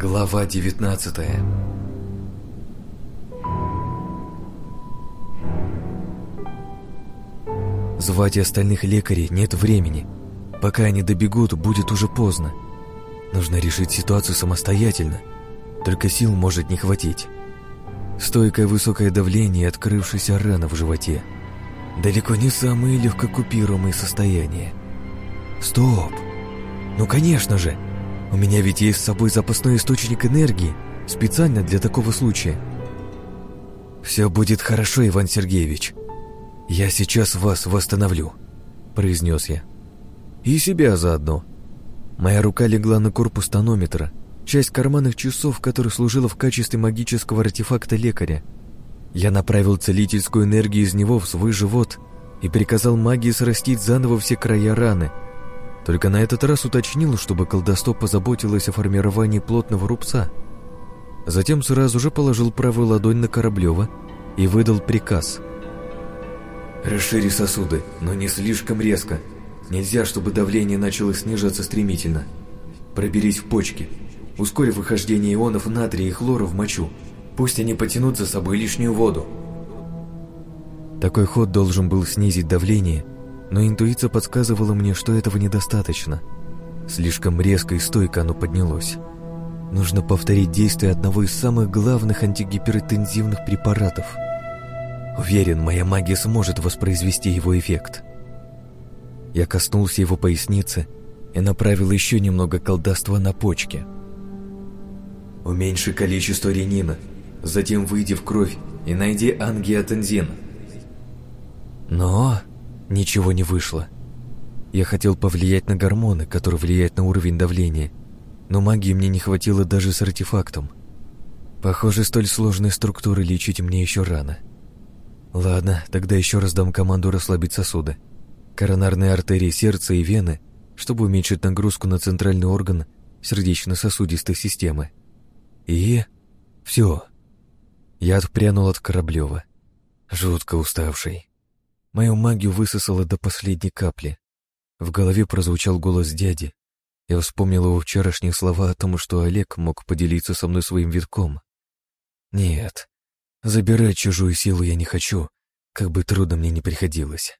Глава 19 Звать остальных лекарей нет времени. Пока они добегут, будет уже поздно. Нужно решить ситуацию самостоятельно. Только сил может не хватить. Стойкое высокое давление и открывшаяся рана в животе. Далеко не самые легкокупируемые состояния. Стоп! Ну, конечно же! У меня ведь есть с собой запасной источник энергии, специально для такого случая. «Все будет хорошо, Иван Сергеевич. Я сейчас вас восстановлю», — произнес я. «И себя заодно». Моя рука легла на корпус тонометра, часть карманных часов, который служила в качестве магического артефакта лекаря. Я направил целительскую энергию из него в свой живот и приказал магии срастить заново все края раны — только на этот раз уточнил, чтобы колдостоп позаботилась о формировании плотного рубца. Затем сразу же положил правую ладонь на Кораблева и выдал приказ. «Расшири сосуды, но не слишком резко. Нельзя, чтобы давление начало снижаться стремительно. Проберись в почки. Ускорь выхождение ионов натрия и хлора в мочу. Пусть они потянут за собой лишнюю воду». Такой ход должен был снизить давление – но интуиция подсказывала мне, что этого недостаточно. Слишком резко и стойко оно поднялось. Нужно повторить действие одного из самых главных антигипертензивных препаратов. Уверен, моя магия сможет воспроизвести его эффект. Я коснулся его поясницы и направил еще немного колдовства на почки. Уменьши количество ренина, затем выйди в кровь и найди ангиотензин. Но Ничего не вышло. Я хотел повлиять на гормоны, которые влияют на уровень давления, но магии мне не хватило даже с артефактом. Похоже, столь сложные структуры лечить мне еще рано. Ладно, тогда еще раз дам команду расслабить сосуды. Коронарные артерии сердца и вены, чтобы уменьшить нагрузку на центральный орган сердечно-сосудистой системы. И... все. Я отпрянул от Кораблева. Жутко уставший. Мою магию высосало до последней капли. В голове прозвучал голос дяди. Я вспомнил его вчерашние слова о том, что Олег мог поделиться со мной своим витком. Нет, забирать чужую силу я не хочу, как бы трудно мне не приходилось.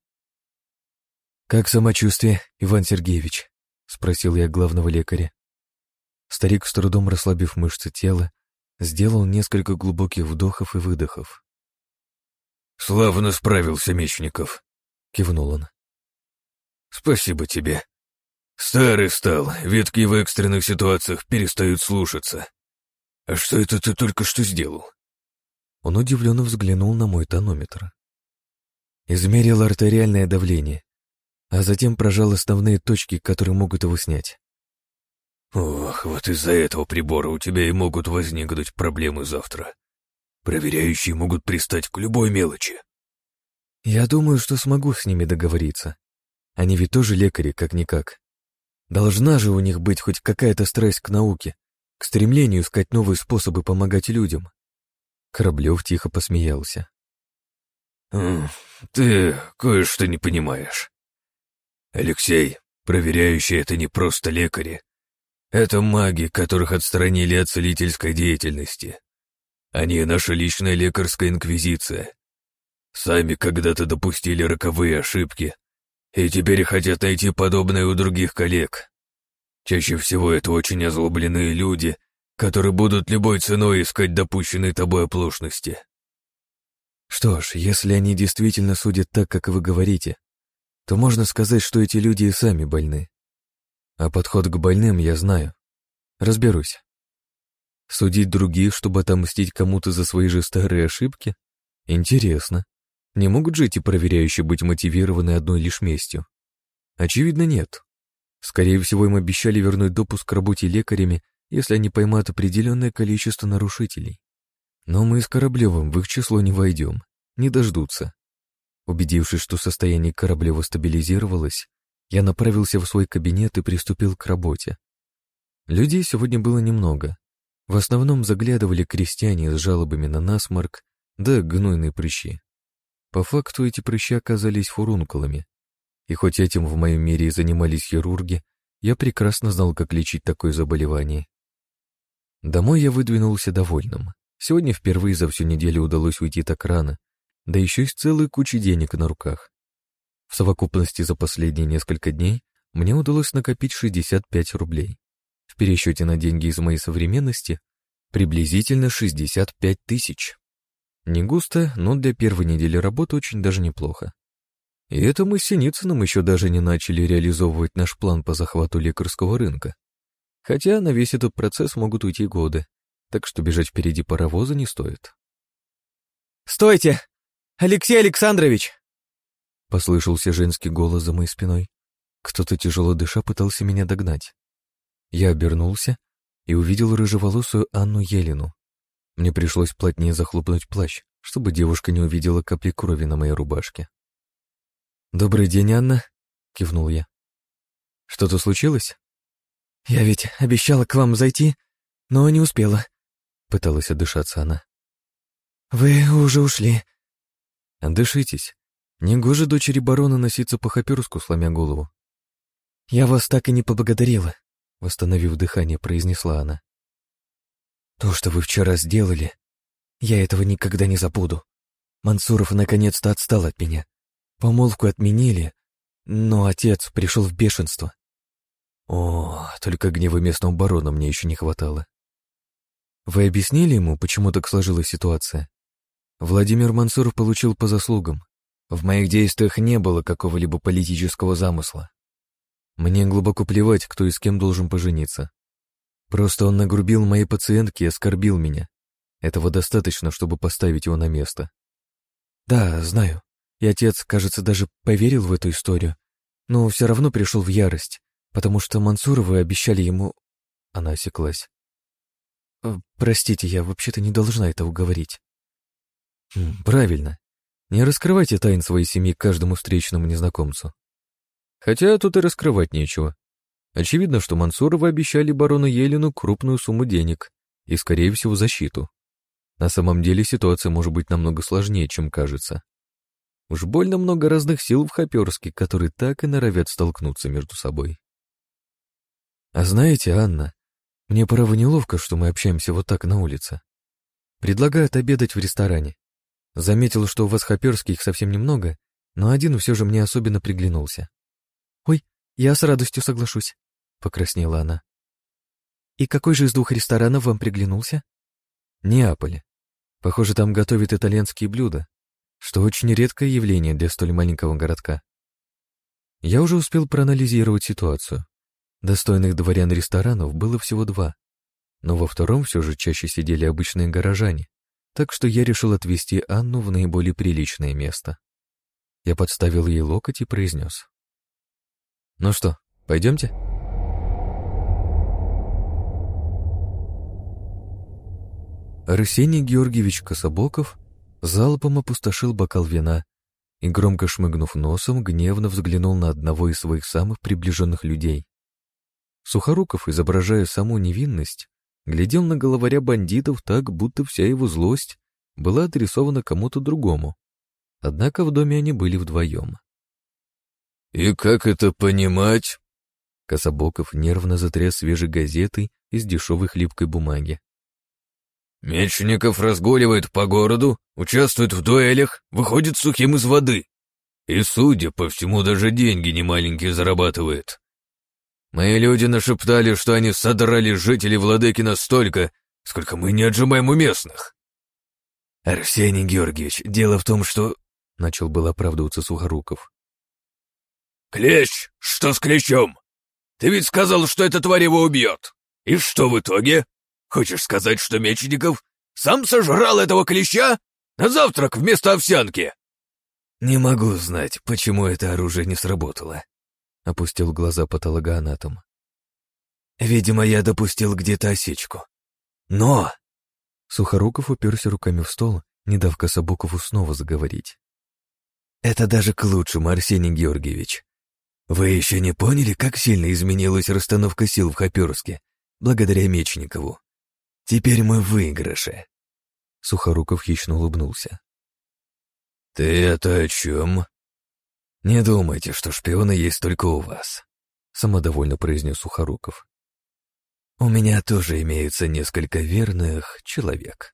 «Как самочувствие, Иван Сергеевич?» — спросил я главного лекаря. Старик, с трудом расслабив мышцы тела, сделал несколько глубоких вдохов и выдохов. «Славно справился, Мечников», — кивнул он. «Спасибо тебе. Старый стал, ветки в экстренных ситуациях перестают слушаться. А что это ты только что сделал?» Он удивленно взглянул на мой тонометр. Измерил артериальное давление, а затем прожал основные точки, которые могут его снять. «Ох, вот из-за этого прибора у тебя и могут возникнуть проблемы завтра», Проверяющие могут пристать к любой мелочи. Я думаю, что смогу с ними договориться. Они ведь тоже лекари, как-никак. Должна же у них быть хоть какая-то страсть к науке, к стремлению искать новые способы помогать людям. Кораблев тихо посмеялся. «Ты кое-что не понимаешь. Алексей, проверяющие — это не просто лекари. Это маги, которых отстранили от целительской деятельности. Они наша личная лекарская инквизиция. Сами когда-то допустили роковые ошибки, и теперь хотят найти подобное у других коллег. Чаще всего это очень озлобленные люди, которые будут любой ценой искать допущенной тобой оплошности. Что ж, если они действительно судят так, как вы говорите, то можно сказать, что эти люди и сами больны. А подход к больным я знаю. Разберусь. Судить других, чтобы отомстить кому-то за свои же старые ошибки? Интересно. Не могут же эти проверяющие быть мотивированы одной лишь местью? Очевидно, нет. Скорее всего, им обещали вернуть допуск к работе лекарями, если они поймают определенное количество нарушителей. Но мы с Кораблевым в их число не войдем, не дождутся. Убедившись, что состояние Кораблева стабилизировалось, я направился в свой кабинет и приступил к работе. Людей сегодня было немного, в основном заглядывали крестьяне с жалобами на насморк, да гнойные прыщи. По факту эти прыщи оказались фурункулами. И хоть этим в моем мире и занимались хирурги, я прекрасно знал, как лечить такое заболевание. Домой я выдвинулся довольным. Сегодня впервые за всю неделю удалось уйти так рано, да еще и с целой кучей денег на руках. В совокупности за последние несколько дней мне удалось накопить 65 рублей. В пересчете на деньги из моей современности приблизительно 65 тысяч. Не густо, но для первой недели работы очень даже неплохо. И это мы с Синицыным еще даже не начали реализовывать наш план по захвату лекарского рынка. Хотя на весь этот процесс могут уйти годы, так что бежать впереди паровоза не стоит. «Стойте! Алексей Александрович!» Послышался женский голос за моей спиной. Кто-то тяжело дыша пытался меня догнать. Я обернулся и увидел рыжеволосую Анну Елину. Мне пришлось плотнее захлопнуть плащ, чтобы девушка не увидела капли крови на моей рубашке. «Добрый день, Анна», — кивнул я. «Что-то случилось?» «Я ведь обещала к вам зайти, но не успела», — пыталась отдышаться она. «Вы уже ушли». «Отдышитесь. Негоже дочери барона носиться по Хаперску, сломя голову. «Я вас так и не поблагодарила», — восстановив дыхание, произнесла она. «То, что вы вчера сделали, я этого никогда не забуду. Мансуров наконец-то отстал от меня. Помолвку отменили, но отец пришел в бешенство. О, только гнева местного барона мне еще не хватало. Вы объяснили ему, почему так сложилась ситуация? Владимир Мансуров получил по заслугам. В моих действиях не было какого-либо политического замысла. Мне глубоко плевать, кто и с кем должен пожениться. Просто он нагрубил моей пациентке и оскорбил меня. Этого достаточно, чтобы поставить его на место. Да, знаю. И отец, кажется, даже поверил в эту историю, но все равно пришел в ярость, потому что Мансуровы обещали ему... Она осеклась. «Э, «Простите, я вообще-то не должна этого говорить». «Правильно. Не раскрывайте тайн своей семьи каждому встречному незнакомцу. Хотя тут и раскрывать нечего. Очевидно, что Мансуровы обещали барону Елину крупную сумму денег и, скорее всего, защиту. На самом деле ситуация может быть намного сложнее, чем кажется. Уж больно много разных сил в Хоперске, которые так и норовят столкнуться между собой. А знаете, Анна, мне право неловко, что мы общаемся вот так на улице. Предлагаю отобедать в ресторане. Заметил, что у вас хоперских совсем немного, но один все же мне особенно приглянулся. «Ой, я с радостью соглашусь», — покраснела она. «И какой же из двух ресторанов вам приглянулся?» «Неаполь. Похоже, там готовят итальянские блюда, что очень редкое явление для столь маленького городка. Я уже успел проанализировать ситуацию. Достойных дворян ресторанов было всего два, но во втором все же чаще сидели обычные горожане, так что я решил отвезти Анну в наиболее приличное место. Я подставил ей локоть и произнес. Ну что, пойдемте? Арсений Георгиевич Кособоков залпом опустошил бокал вина и, громко шмыгнув носом, гневно взглянул на одного из своих самых приближенных людей. Сухоруков, изображая саму невинность, глядел на головаря бандитов так, будто вся его злость была адресована кому-то другому. Однако в доме они были вдвоем. «И как это понимать?» Кособоков нервно затряс свежей газетой из дешевой хлипкой бумаги. «Мечников разгуливает по городу, участвует в дуэлях, выходит сухим из воды. И, судя по всему, даже деньги немаленькие зарабатывает. Мои люди нашептали, что они содрали жителей Владыки настолько, сколько мы не отжимаем у местных». «Арсений Георгиевич, дело в том, что...» — начал был оправдываться Сухоруков. «Клещ! Что с клещом? Ты ведь сказал, что эта тварь его убьет. И что в итоге? Хочешь сказать, что Мечников сам сожрал этого клеща на завтрак вместо овсянки?» «Не могу знать, почему это оружие не сработало», — опустил глаза патологоанатом. «Видимо, я допустил где-то осечку. Но...» Сухоруков уперся руками в стол, не дав Кособокову снова заговорить. «Это даже к лучшему, Арсений Георгиевич. Вы еще не поняли, как сильно изменилась расстановка сил в Хоперске, благодаря Мечникову. Теперь мы в выигрыше. Сухоруков хищно улыбнулся. «Ты это о чем?» «Не думайте, что шпионы есть только у вас», — самодовольно произнес Сухоруков. У меня тоже имеются несколько верных человек.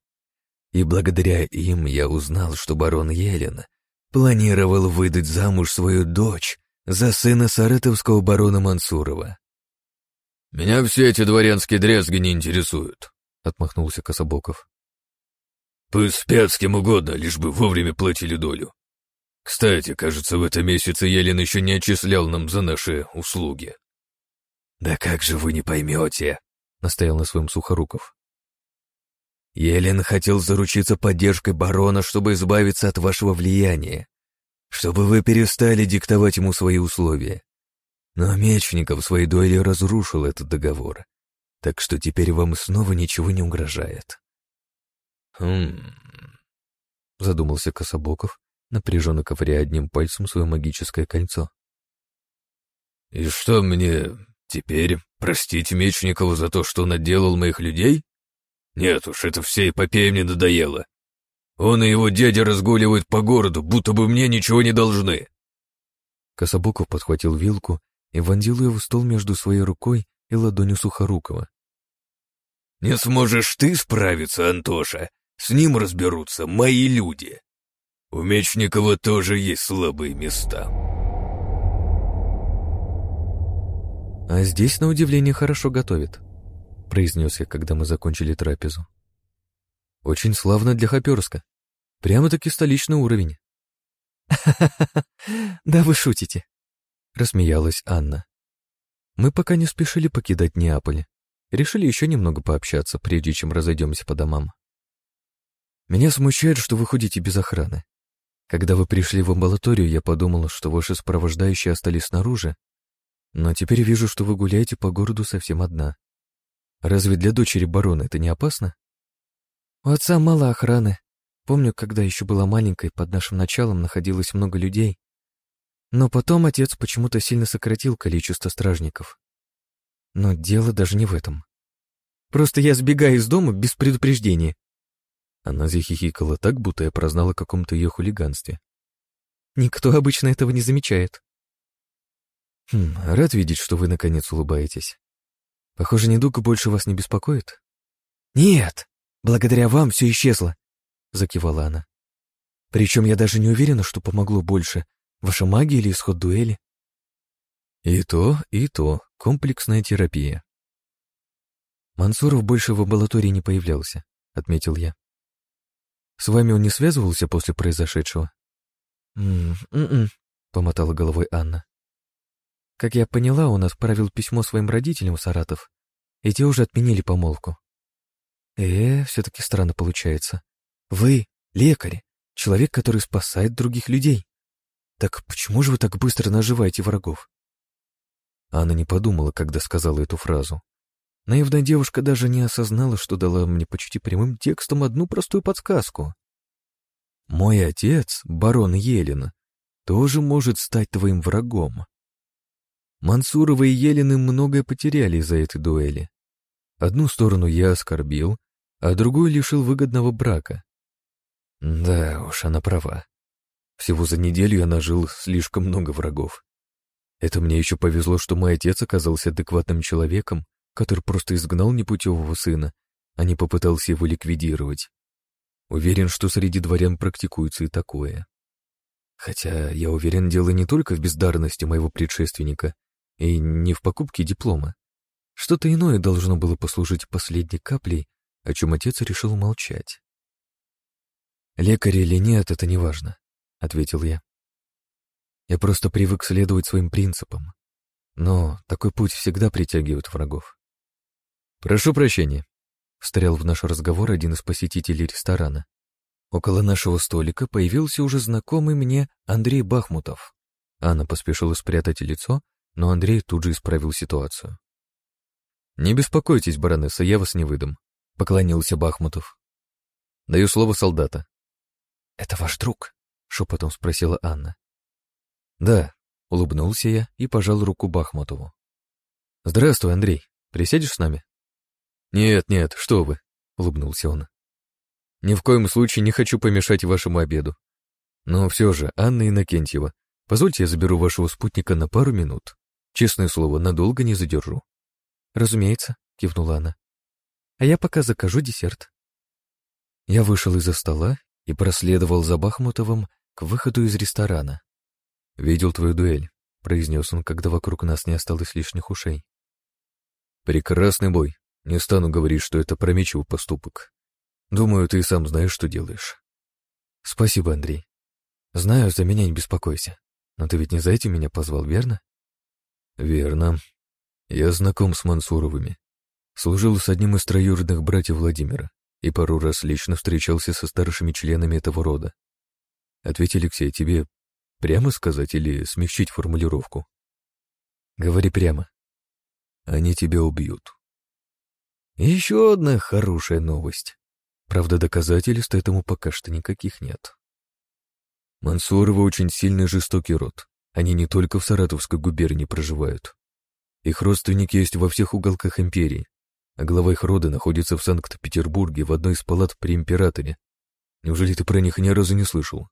И благодаря им я узнал, что барон Елен планировал выдать замуж свою дочь за сына саратовского барона Мансурова. «Меня все эти дворянские дрязги не интересуют», — отмахнулся Кособоков. «Пусть спят с кем угодно, лишь бы вовремя платили долю. Кстати, кажется, в этом месяце Елен еще не отчислял нам за наши услуги». «Да как же вы не поймете?» — настоял на своем Сухоруков. Елен хотел заручиться поддержкой барона, чтобы избавиться от вашего влияния, чтобы вы перестали диктовать ему свои условия. Но Мечников своей дуэли разрушил этот договор, так что теперь вам снова ничего не угрожает. «Хм...» — задумался Кособоков, напряженно ковыряя одним пальцем свое магическое кольцо. «И что мне Теперь простить Мечникова за то, что он отделал моих людей? Нет уж, это все эпопея мне надоело. Он и его дядя разгуливают по городу, будто бы мне ничего не должны. Кособоков подхватил вилку и вонзил ее в стол между своей рукой и ладонью Сухорукова. «Не сможешь ты справиться, Антоша, с ним разберутся мои люди. У Мечникова тоже есть слабые места». «А здесь, на удивление, хорошо готовят», — произнес я, когда мы закончили трапезу. «Очень славно для Хоперска. Прямо-таки столичный уровень». да вы шутите», — рассмеялась Анна. Мы пока не спешили покидать Неаполь. Решили еще немного пообщаться, прежде чем разойдемся по домам. Меня смущает, что вы ходите без охраны. Когда вы пришли в амбулаторию, я подумал, что ваши сопровождающие остались снаружи, но теперь вижу, что вы гуляете по городу совсем одна. Разве для дочери барона это не опасно? У отца мало охраны. Помню, когда еще была маленькой, под нашим началом находилось много людей. Но потом отец почему-то сильно сократил количество стражников. Но дело даже не в этом. Просто я сбегаю из дома без предупреждения. Она захихикала так, будто я прознала о каком-то ее хулиганстве. Никто обычно этого не замечает. Хм, рад видеть, что вы наконец улыбаетесь. Похоже, недуг больше вас не беспокоит? Нет, благодаря вам все исчезло, закивала она. Причем я даже не уверена, что помогло больше, ваша магия или исход дуэли. И то, и то, комплексная терапия. Мансуров больше в амбулатории не появлялся, отметил я. С вами он не связывался после произошедшего? «М-м-м», помотала головой Анна. Как я поняла, он отправил письмо своим родителям в Саратов, и те уже отменили помолвку. Э, все-таки странно получается. Вы — лекарь, человек, который спасает других людей. Так почему же вы так быстро наживаете врагов? Анна не подумала, когда сказала эту фразу. Наивная девушка даже не осознала, что дала мне почти прямым текстом одну простую подсказку. «Мой отец, барон Елена, тоже может стать твоим врагом. Мансуровы и Елины многое потеряли из-за этой дуэли. Одну сторону я оскорбил, а другую лишил выгодного брака. Да уж, она права. Всего за неделю я нажил слишком много врагов. Это мне еще повезло, что мой отец оказался адекватным человеком, который просто изгнал непутевого сына, а не попытался его ликвидировать. Уверен, что среди дворян практикуется и такое. Хотя я уверен, дело не только в бездарности моего предшественника, и не в покупке диплома. Что-то иное должно было послужить последней каплей, о чем отец решил молчать. «Лекарь или нет, это не важно», — ответил я. «Я просто привык следовать своим принципам. Но такой путь всегда притягивает врагов». «Прошу прощения», — встрял в наш разговор один из посетителей ресторана. Около нашего столика появился уже знакомый мне Андрей Бахмутов. Анна поспешила спрятать лицо, но Андрей тут же исправил ситуацию. «Не беспокойтесь, баронесса, я вас не выдам», — поклонился Бахмутов. «Даю слово солдата». «Это ваш друг?» — шепотом спросила Анна. «Да», — улыбнулся я и пожал руку Бахмутову. «Здравствуй, Андрей. Присядешь с нами?» «Нет, нет, что вы», — улыбнулся он. «Ни в коем случае не хочу помешать вашему обеду. Но все же, Анна Иннокентьева, позвольте я заберу вашего спутника на пару минут». Честное слово, надолго не задержу. Разумеется, — кивнула она. «А я пока закажу десерт». Я вышел из-за стола и проследовал за Бахмутовым к выходу из ресторана. «Видел твою дуэль», — произнес он, когда вокруг нас не осталось лишних ушей. «Прекрасный бой. Не стану говорить, что это промечивый поступок. Думаю, ты сам знаешь, что делаешь». «Спасибо, Андрей. Знаю, за меня не беспокойся. Но ты ведь не за этим меня позвал, верно?» «Верно. Я знаком с Мансуровыми. Служил с одним из троюродных братьев Владимира и пару раз лично встречался со старшими членами этого рода. Ответь, Алексей, тебе прямо сказать или смягчить формулировку? Говори прямо. Они тебя убьют. Еще одна хорошая новость. Правда, доказательств этому пока что никаких нет. Мансуровы очень сильный жестокий род. Они не только в Саратовской губернии проживают. Их родственники есть во всех уголках империи, глава их рода находится в Санкт-Петербурге в одной из палат при императоре. Неужели ты про них ни разу не слышал?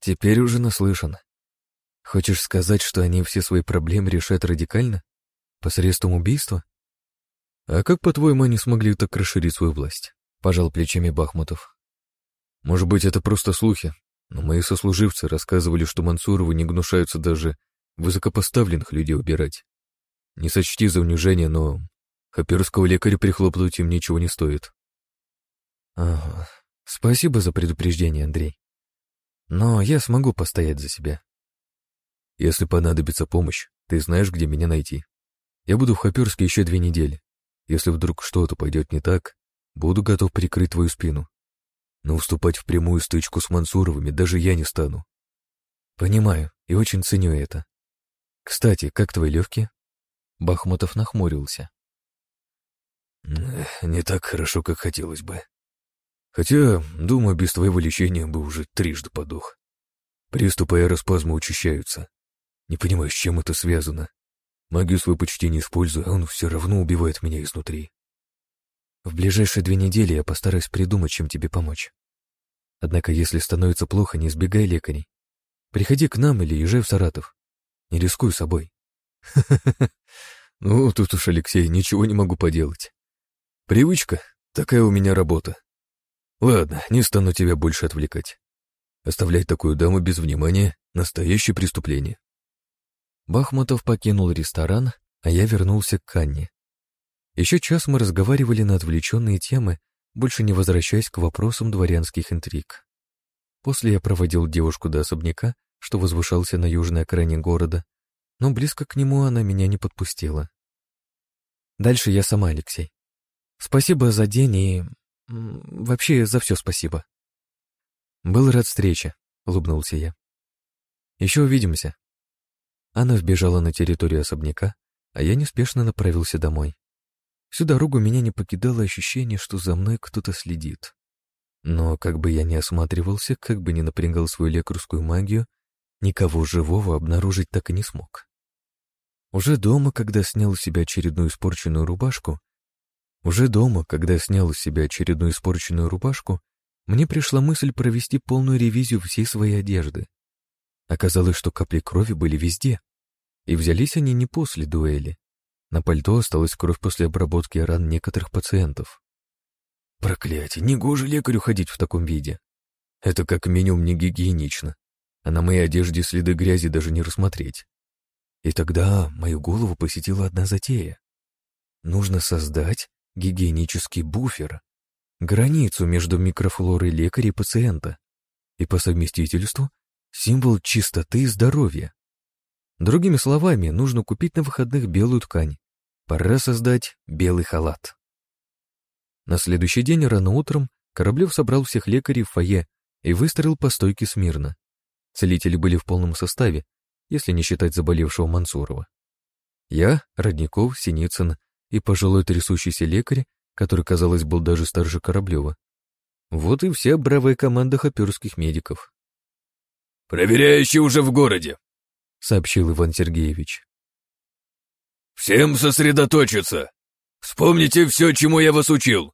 Теперь уже наслышан. Хочешь сказать, что они все свои проблемы решают радикально? Посредством убийства? А как, по-твоему, они смогли так расширить свою власть? Пожал плечами Бахмутов. Может быть, это просто слухи, но мои сослуживцы рассказывали, что Мансуровы не гнушаются даже высокопоставленных людей убирать. Не сочти за унижение, но Хаперского лекаря прихлопнуть им ничего не стоит. Ага. Спасибо за предупреждение, Андрей. Но я смогу постоять за себя. Если понадобится помощь, ты знаешь, где меня найти. Я буду в Хаперске еще две недели. Если вдруг что-то пойдет не так, буду готов прикрыть твою спину. Но уступать в прямую стычку с Мансуровыми даже я не стану. Понимаю и очень ценю это. Кстати, как твои легкие? Бахмутов нахмурился. Не так хорошо, как хотелось бы. Хотя, думаю, без твоего лечения бы уже трижды подох. Приступы аэроспазма учащаются. Не понимаю, с чем это связано. Магию свою почти не использую, а он все равно убивает меня изнутри. В ближайшие две недели я постараюсь придумать, чем тебе помочь. Однако, если становится плохо, не избегай лекарей. Приходи к нам или езжай в Саратов. Не рискуй собой. Ну, тут уж, Алексей, ничего не могу поделать. Привычка, такая у меня работа. Ладно, не стану тебя больше отвлекать. Оставлять такую даму без внимания — настоящее преступление. Бахмутов покинул ресторан, а я вернулся к Анне. Еще час мы разговаривали на отвлеченные темы, больше не возвращаясь к вопросам дворянских интриг. После я проводил девушку до особняка, что возвышался на южной окраине города, но близко к нему она меня не подпустила. Дальше я сама, Алексей. Спасибо за день и... вообще за все спасибо. Был рад встрече, улыбнулся я. Еще увидимся. Она вбежала на территорию особняка, а я неспешно направился домой. Всю дорогу меня не покидало ощущение, что за мной кто-то следит. Но как бы я ни осматривался, как бы ни напрягал свою лекарскую магию, никого живого обнаружить так и не смог. Уже дома, когда снял с себя очередную испорченную рубашку, уже дома, когда снял с себя очередную испорченную рубашку, мне пришла мысль провести полную ревизию всей своей одежды. Оказалось, что капли крови были везде, и взялись они не после дуэли. На пальто осталась кровь после обработки ран некоторых пациентов. Проклятие, негоже лекарю ходить в таком виде. Это как минимум не гигиенично, а на моей одежде следы грязи даже не рассмотреть. И тогда мою голову посетила одна затея. Нужно создать гигиенический буфер, границу между микрофлорой лекаря и пациента, и по совместительству символ чистоты и здоровья. Другими словами, нужно купить на выходных белую ткань. Пора создать белый халат. На следующий день рано утром Кораблев собрал всех лекарей в фойе и выстроил по стойке смирно. Целители были в полном составе, если не считать заболевшего Мансурова. Я, Родников, Синицын и пожилой трясущийся лекарь, который, казалось, был даже старше Кораблева. Вот и вся бравая команда хоперских медиков. «Проверяющий уже в городе», — сообщил Иван Сергеевич. «Всем сосредоточиться! Вспомните все, чему я вас учил!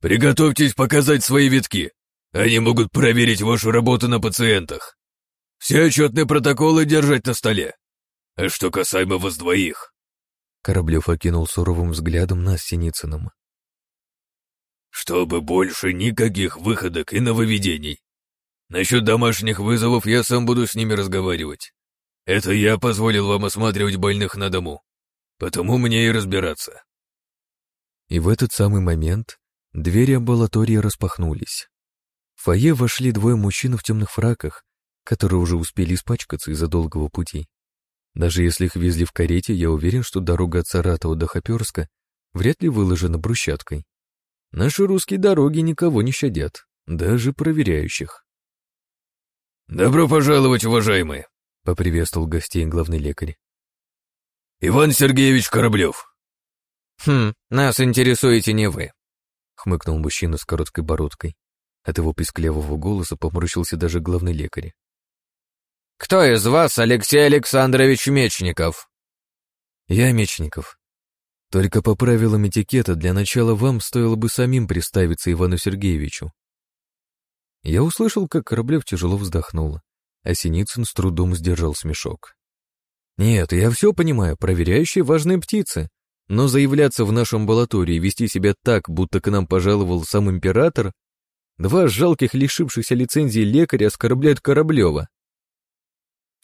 Приготовьтесь показать свои витки! Они могут проверить вашу работу на пациентах! Все отчетные протоколы держать на столе! А что касаемо вас двоих, Кораблев окинул суровым взглядом нас с Синицыным. «Чтобы больше никаких выходок и нововведений. Насчет домашних вызовов я сам буду с ними разговаривать. Это я позволил вам осматривать больных на дому. Потому мне и разбираться». И в этот самый момент двери амбулатории распахнулись. В фойе вошли двое мужчин в темных фраках, которые уже успели испачкаться из-за долгого пути. Даже если их везли в карете, я уверен, что дорога от Саратова до Хоперска вряд ли выложена брусчаткой. Наши русские дороги никого не щадят, даже проверяющих. «Добро пожаловать, уважаемые!» — поприветствовал гостей главный лекарь. «Иван Сергеевич Кораблев». «Хм, нас интересуете не вы», — хмыкнул мужчина с короткой бородкой. От его писклявого голоса поморщился даже главный лекарь. «Кто из вас Алексей Александрович Мечников?» «Я Мечников. Только по правилам этикета для начала вам стоило бы самим представиться Ивану Сергеевичу». Я услышал, как Кораблев тяжело вздохнул, а Синицын с трудом сдержал смешок. «Нет, я все понимаю, проверяющие важные птицы, но заявляться в нашу амбулаторию и вести себя так, будто к нам пожаловал сам император, два жалких лишившихся лицензии лекаря оскорбляют Кораблева.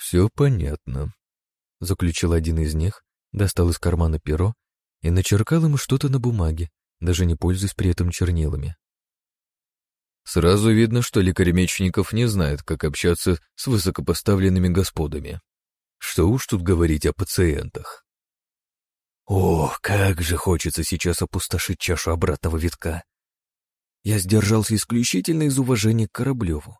«Все понятно», — заключил один из них, достал из кармана перо и начеркал ему что-то на бумаге, даже не пользуясь при этом чернилами. Сразу видно, что лекарь Мечников не знает, как общаться с высокопоставленными господами. Что уж тут говорить о пациентах. Ох, как же хочется сейчас опустошить чашу обратного витка. Я сдержался исключительно из уважения к Кораблеву.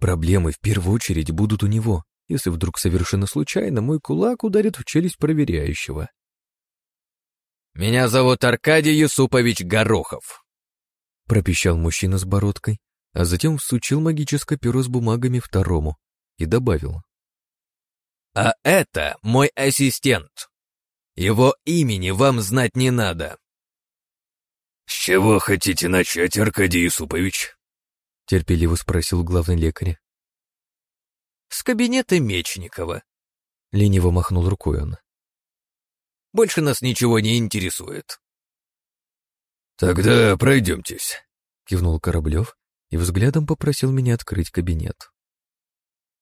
Проблемы в первую очередь будут у него, если вдруг совершенно случайно мой кулак ударит в челюсть проверяющего. «Меня зовут Аркадий Юсупович Горохов», — пропищал мужчина с бородкой, а затем всучил магическое перо с бумагами второму и добавил. «А это мой ассистент. Его имени вам знать не надо». «С чего хотите начать, Аркадий Юсупович?» — терпеливо спросил главный лекарь с кабинета Мечникова. Лениво махнул рукой он. Больше нас ничего не интересует. Тогда пройдемтесь, кивнул Кораблев и взглядом попросил меня открыть кабинет.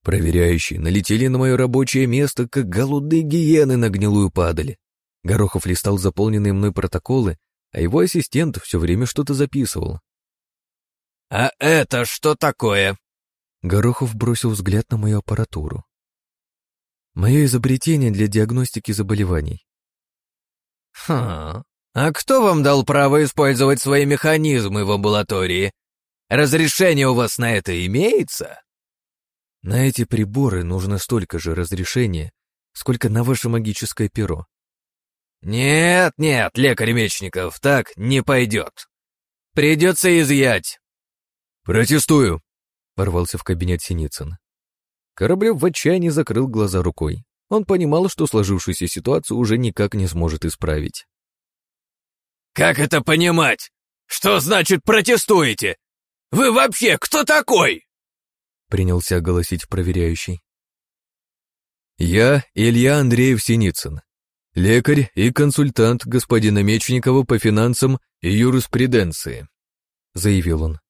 Проверяющие налетели на мое рабочее место, как голодные гиены на гнилую падали. Горохов листал заполненные мной протоколы, а его ассистент все время что-то записывал. «А это что такое?» Горохов бросил взгляд на мою аппаратуру. Мое изобретение для диагностики заболеваний. Хм, а кто вам дал право использовать свои механизмы в амбулатории? Разрешение у вас на это имеется? На эти приборы нужно столько же разрешения, сколько на ваше магическое перо. Нет, нет, лекарь Мечников, так не пойдет. Придется изъять. Протестую, ворвался в кабинет Синицын. Кораблев в отчаянии закрыл глаза рукой. Он понимал, что сложившуюся ситуацию уже никак не сможет исправить. «Как это понимать? Что значит протестуете? Вы вообще кто такой?» Принялся голосить проверяющий. «Я Илья Андреев Синицын, лекарь и консультант господина Мечникова по финансам и юриспруденции», заявил он.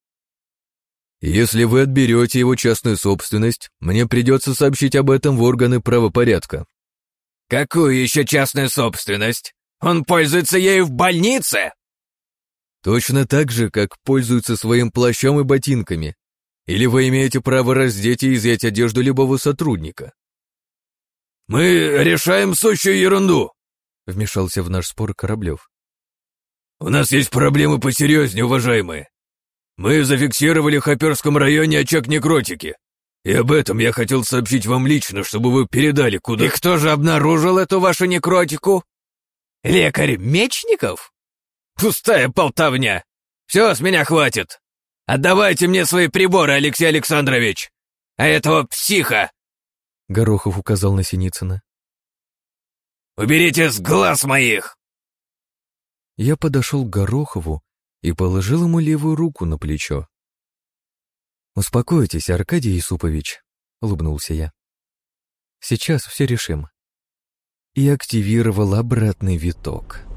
Если вы отберете его частную собственность, мне придется сообщить об этом в органы правопорядка». «Какую еще частную собственность? Он пользуется ею в больнице?» «Точно так же, как пользуется своим плащом и ботинками. Или вы имеете право раздеть и изъять одежду любого сотрудника?» «Мы решаем сущую ерунду», — вмешался в наш спор Кораблев. «У нас есть проблемы посерьезнее, уважаемые. Мы зафиксировали в Хоперском районе очаг некротики. И об этом я хотел сообщить вам лично, чтобы вы передали куда... И кто же обнаружил эту вашу некротику? Лекарь Мечников? Пустая болтовня. Все, с меня хватит. Отдавайте мне свои приборы, Алексей Александрович. А этого психа... Горохов указал на Синицына. «Уберите с глаз моих!» Я подошел к Горохову и положил ему левую руку на плечо. «Успокойтесь, Аркадий Исупович», — улыбнулся я. «Сейчас все решим». и активировал обратный виток.